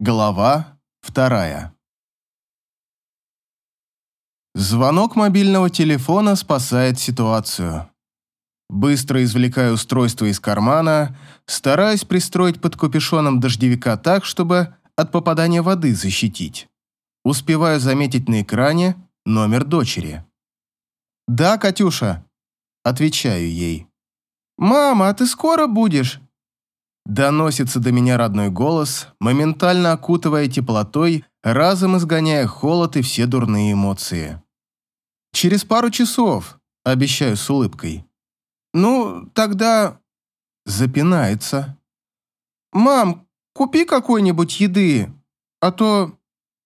Глава вторая. Звонок мобильного телефона спасает ситуацию. Быстро извлекаю устройство из кармана, стараюсь пристроить под капюшоном дождевика так, чтобы от попадания воды защитить. Успеваю заметить на экране номер дочери. «Да, Катюша», — отвечаю ей. «Мама, а ты скоро будешь?» Доносится до меня родной голос, моментально окутывая теплотой, разом изгоняя холод и все дурные эмоции. «Через пару часов», — обещаю с улыбкой. «Ну, тогда...» Запинается. «Мам, купи какой-нибудь еды, а то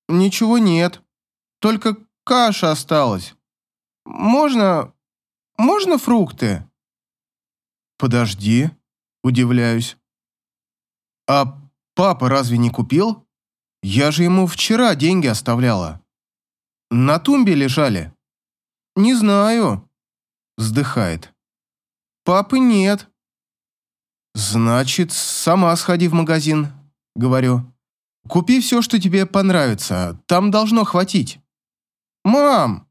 ничего нет, только каша осталась. Можно... можно фрукты?» «Подожди», — удивляюсь. «А папа разве не купил? Я же ему вчера деньги оставляла. На тумбе лежали». «Не знаю», — вздыхает. «Папы нет». «Значит, сама сходи в магазин», — говорю. «Купи все, что тебе понравится, там должно хватить». «Мам,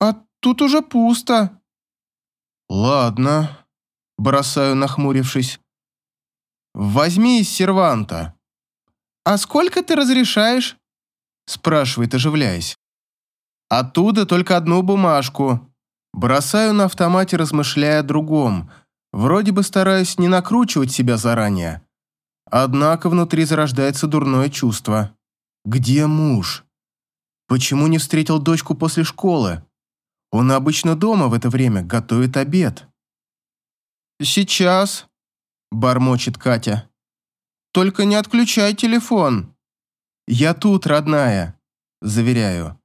а тут уже пусто». «Ладно», — бросаю, нахмурившись. «Возьми из серванта». «А сколько ты разрешаешь?» спрашивает, оживляясь. «Оттуда только одну бумажку». Бросаю на автомате, размышляя о другом. Вроде бы стараюсь не накручивать себя заранее. Однако внутри зарождается дурное чувство. Где муж? Почему не встретил дочку после школы? Он обычно дома в это время готовит обед. «Сейчас», бормочет Катя. «Только не отключай телефон». «Я тут, родная», заверяю.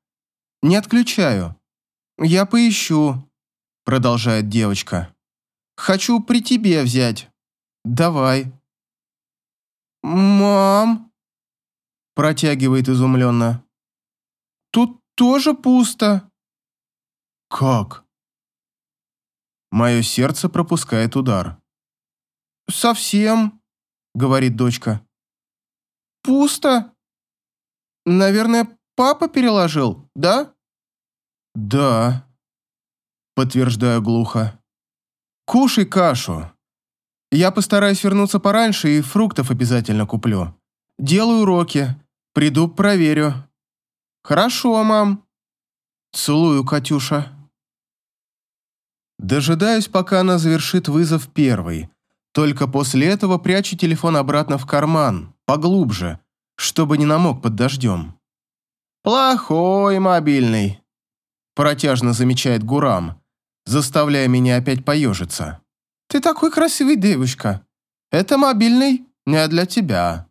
«Не отключаю. Я поищу», продолжает девочка. «Хочу при тебе взять. Давай». «Мам», протягивает изумленно. «Тут тоже пусто». «Как?» Мое сердце пропускает удар. «Совсем», — говорит дочка. «Пусто. Наверное, папа переложил, да?» «Да», — подтверждаю глухо. «Кушай кашу. Я постараюсь вернуться пораньше и фруктов обязательно куплю. Делаю уроки. Приду, проверю». «Хорошо, мам». Целую, Катюша. Дожидаюсь, пока она завершит вызов первой, только после этого прячу телефон обратно в карман, поглубже, чтобы не намок под дождем. «Плохой мобильный», – протяжно замечает Гурам, заставляя меня опять поежиться. «Ты такой красивый девушка. Это мобильный не для тебя».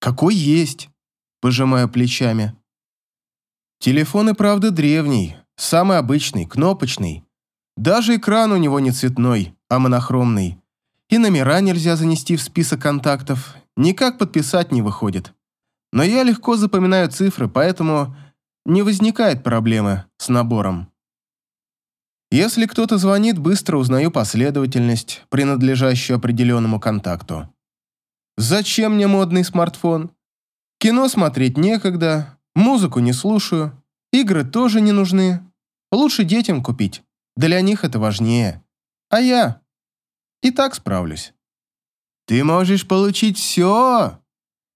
«Какой есть», – пожимаю плечами. Телефон и правда древний, самый обычный, кнопочный. Даже экран у него не цветной, а монохромный и номера нельзя занести в список контактов, никак подписать не выходит. Но я легко запоминаю цифры, поэтому не возникает проблемы с набором. Если кто-то звонит, быстро узнаю последовательность, принадлежащую определенному контакту. Зачем мне модный смартфон? Кино смотреть некогда, музыку не слушаю, игры тоже не нужны. Лучше детям купить, для них это важнее. А я и так справлюсь. «Ты можешь получить все!»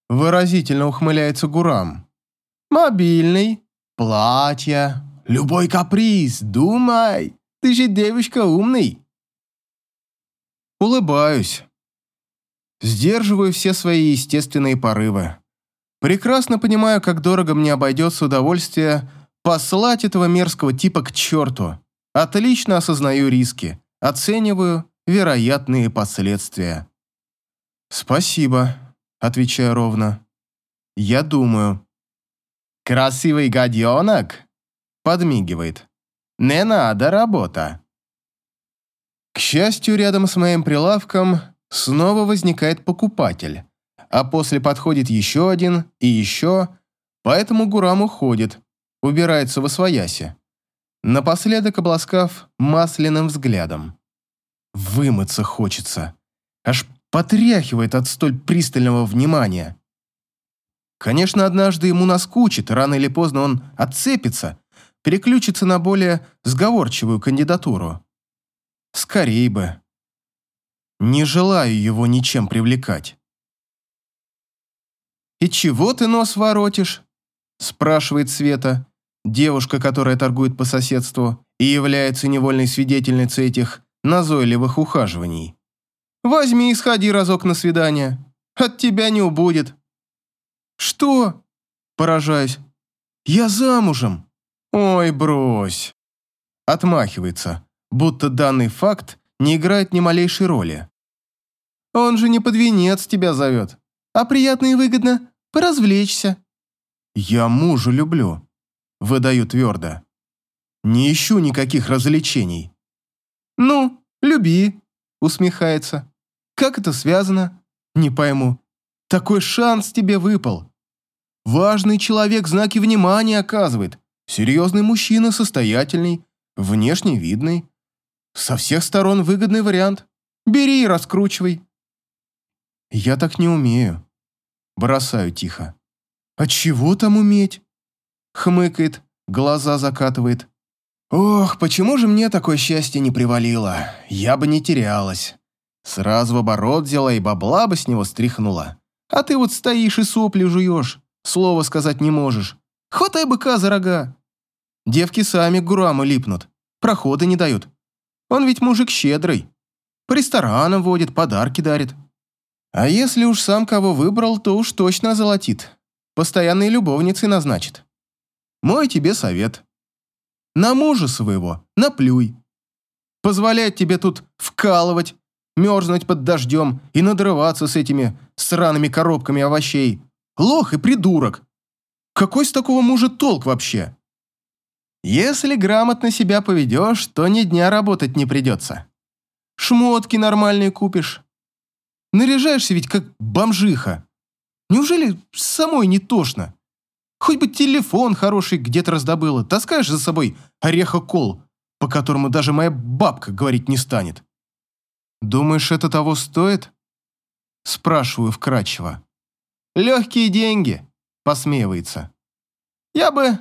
Выразительно ухмыляется Гурам. «Мобильный, платье, любой каприз, думай! Ты же девушка умный!» Улыбаюсь. Сдерживаю все свои естественные порывы. Прекрасно понимаю, как дорого мне обойдется удовольствие послать этого мерзкого типа к черту. Отлично осознаю риски, оцениваю вероятные последствия. «Спасибо», — отвечаю ровно. «Я думаю». «Красивый гаденок?» — подмигивает. «Не надо работа». К счастью, рядом с моим прилавком снова возникает покупатель, а после подходит еще один и еще, поэтому Гурам уходит, убирается во своясе, напоследок обласкав масляным взглядом. Вымыться хочется. Аж потряхивает от столь пристального внимания. Конечно, однажды ему наскучит, рано или поздно он отцепится, переключится на более сговорчивую кандидатуру. Скорей бы. Не желаю его ничем привлекать. «И чего ты нос воротишь?» спрашивает Света, девушка, которая торгует по соседству и является невольной свидетельницей этих назойливых ухаживаний. «Возьми и сходи разок на свидание. От тебя не убудет». «Что?» – поражаюсь. «Я замужем». «Ой, брось». Отмахивается, будто данный факт не играет ни малейшей роли. «Он же не под венец тебя зовет, а приятно и выгодно поразвлечься». «Я мужа люблю», – выдаю твердо. «Не ищу никаких развлечений». «Ну, люби», – усмехается. «Как это связано?» «Не пойму. Такой шанс тебе выпал. Важный человек знаки внимания оказывает. Серьезный мужчина, состоятельный, внешне видный. Со всех сторон выгодный вариант. Бери и раскручивай». «Я так не умею». Бросаю тихо. «А чего там уметь?» Хмыкает, глаза закатывает. «Ох, почему же мне такое счастье не привалило? Я бы не терялась. Сразу в оборот взяла и бабла бы с него стряхнула. А ты вот стоишь и сопли жуешь, слова сказать не можешь. Хватай быка за рога. Девки сами к гураму липнут, проходы не дают. Он ведь мужик щедрый. По ресторанам водит, подарки дарит. А если уж сам кого выбрал, то уж точно золотит постоянной любовницей назначит. Мой тебе совет. На мужа своего наплюй. Позволяет тебе тут вкалывать, мерзнуть под дождем и надрываться с этими сраными коробками овощей. Лох и придурок. Какой с такого мужа толк вообще? Если грамотно себя поведешь, то ни дня работать не придется. Шмотки нормальные купишь. Наряжаешься ведь как бомжиха. Неужели самой не тошно? Хоть бы телефон хороший где-то раздобыла, таскаешь за собой орехокол, по которому даже моя бабка говорить не станет. Думаешь, это того стоит? Спрашиваю вкратчиво. Легкие деньги, посмеивается. Я бы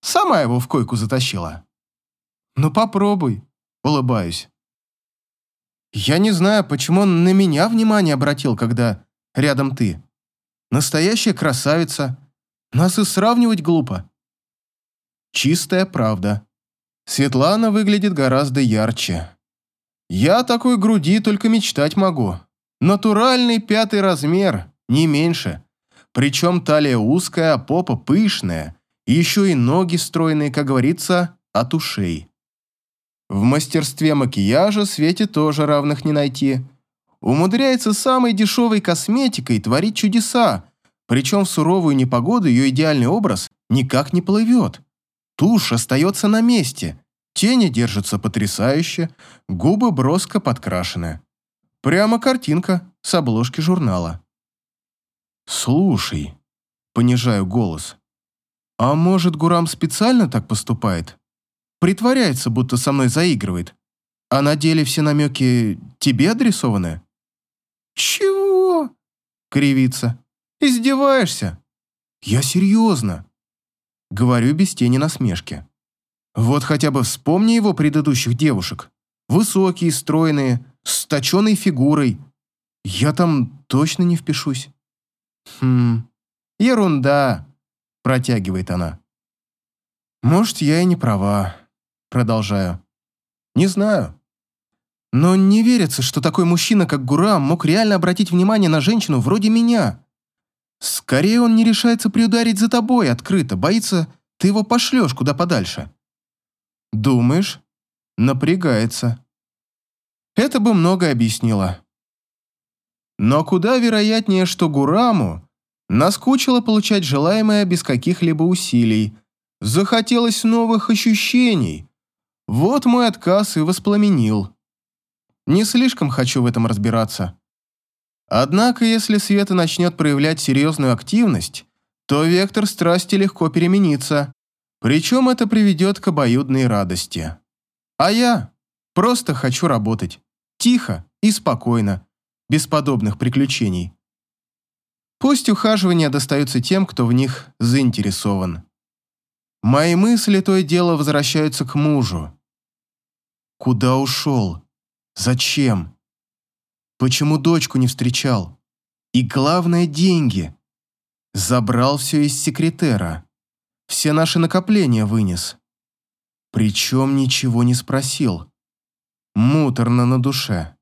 сама его в койку затащила. Ну попробуй, улыбаюсь. Я не знаю, почему он на меня внимание обратил, когда рядом ты. Настоящая красавица. Нас и сравнивать глупо. Чистая правда. Светлана выглядит гораздо ярче. Я такой груди только мечтать могу. Натуральный пятый размер, не меньше. Причем талия узкая, а попа пышная. И еще и ноги стройные, как говорится, от ушей. В мастерстве макияжа Свете тоже равных не найти умудряется самой дешевой косметикой творить чудеса, причем в суровую непогоду ее идеальный образ никак не плывет. Тушь остается на месте, тени держатся потрясающе, губы броско подкрашены. Прямо картинка с обложки журнала. «Слушай», — понижаю голос, — «а может, Гурам специально так поступает? Притворяется, будто со мной заигрывает, а на деле все намеки тебе адресованы?» «Чего?» — кривится. «Издеваешься?» «Я серьезно». Говорю без тени насмешки. Вот хотя бы вспомни его предыдущих девушек. Высокие, стройные, с точенной фигурой. Я там точно не впишусь. Хм, ерунда, протягивает она. Может, я и не права. Продолжаю. Не знаю. Но не верится, что такой мужчина, как Гурам, мог реально обратить внимание на женщину вроде меня. Скорее он не решается приударить за тобой открыто, боится, ты его пошлешь куда подальше. Думаешь? Напрягается. Это бы многое объяснило. Но куда вероятнее, что Гураму наскучило получать желаемое без каких-либо усилий, захотелось новых ощущений. Вот мой отказ и воспламенил. Не слишком хочу в этом разбираться. Однако, если Света начнет проявлять серьезную активность, то вектор страсти легко переменится, причем это приведет к обоюдной радости. А я просто хочу работать. Тихо и спокойно, без подобных приключений. Пусть ухаживания достаются тем, кто в них заинтересован. Мои мысли то и дело возвращаются к мужу. Куда ушел? Зачем? Почему дочку не встречал? И главное – деньги. Забрал все из секретера. Все наши накопления вынес. Причем ничего не спросил. Муторно на душе.